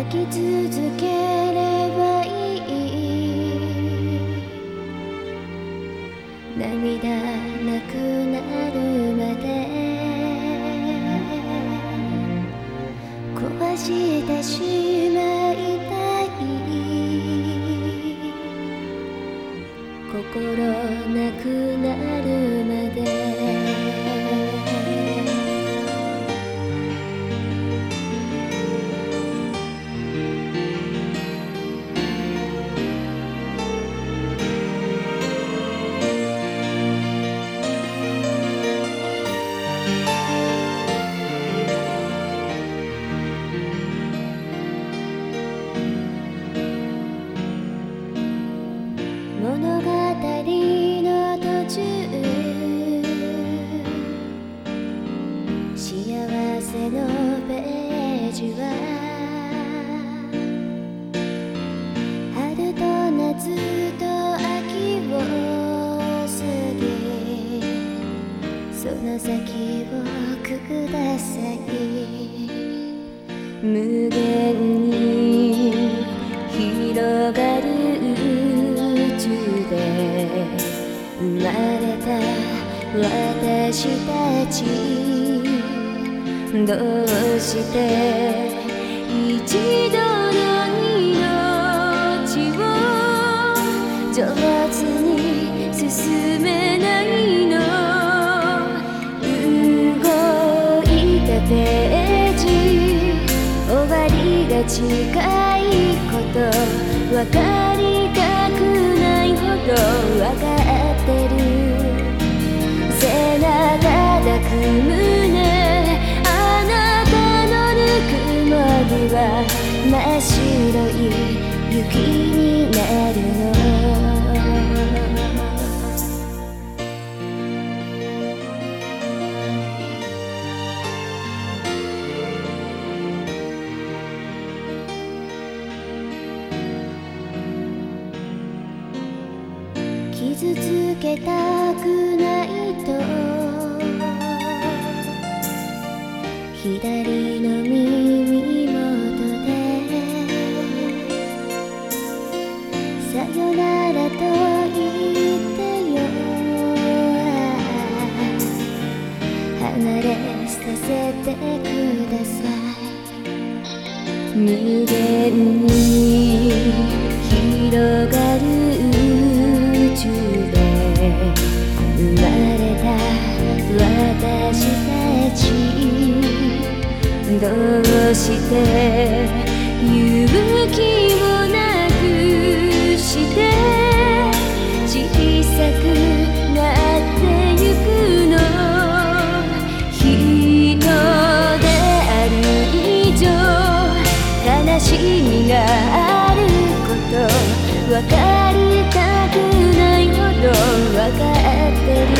泣き続ければいい。涙なくなるまで。壊したし無限に広がる宇宙で生まれた私たち。どうして一度近いこと分かりたくないほど分かってる。背中抱く胸あなたのぬくもりは真っ白い雪になるの。傷つけたくないと。左の耳元で。さよならと言ってよ。離れさせてください。無限に広がる。私たちどうして勇気をなくして小さくなってゆくの人である以上悲しみがあること分かりたくないほど分かってる。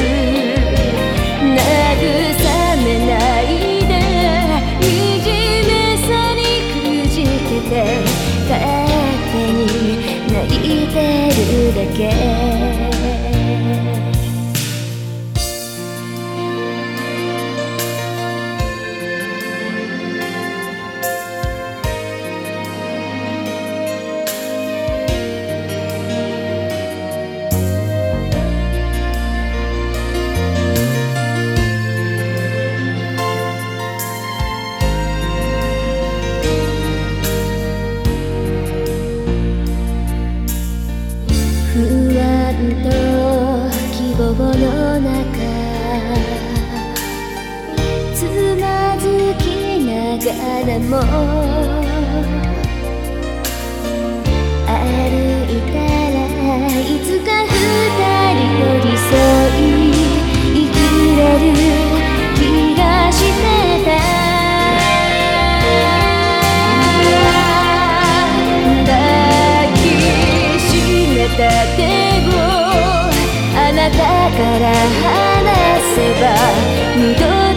きながらも歩いたらいつか二人寄り添い生きれる気がしてた抱きしめた手をあなたから離せば二度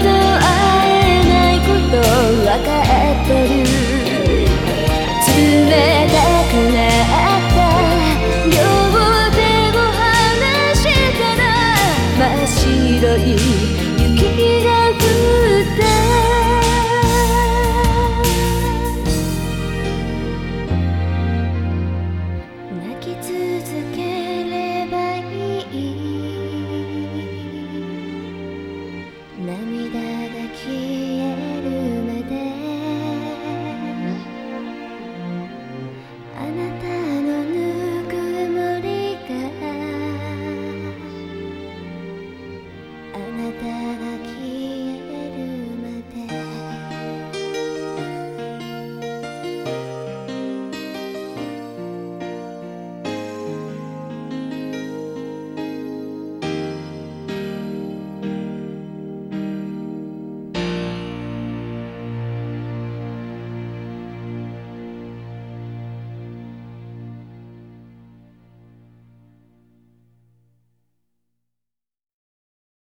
涙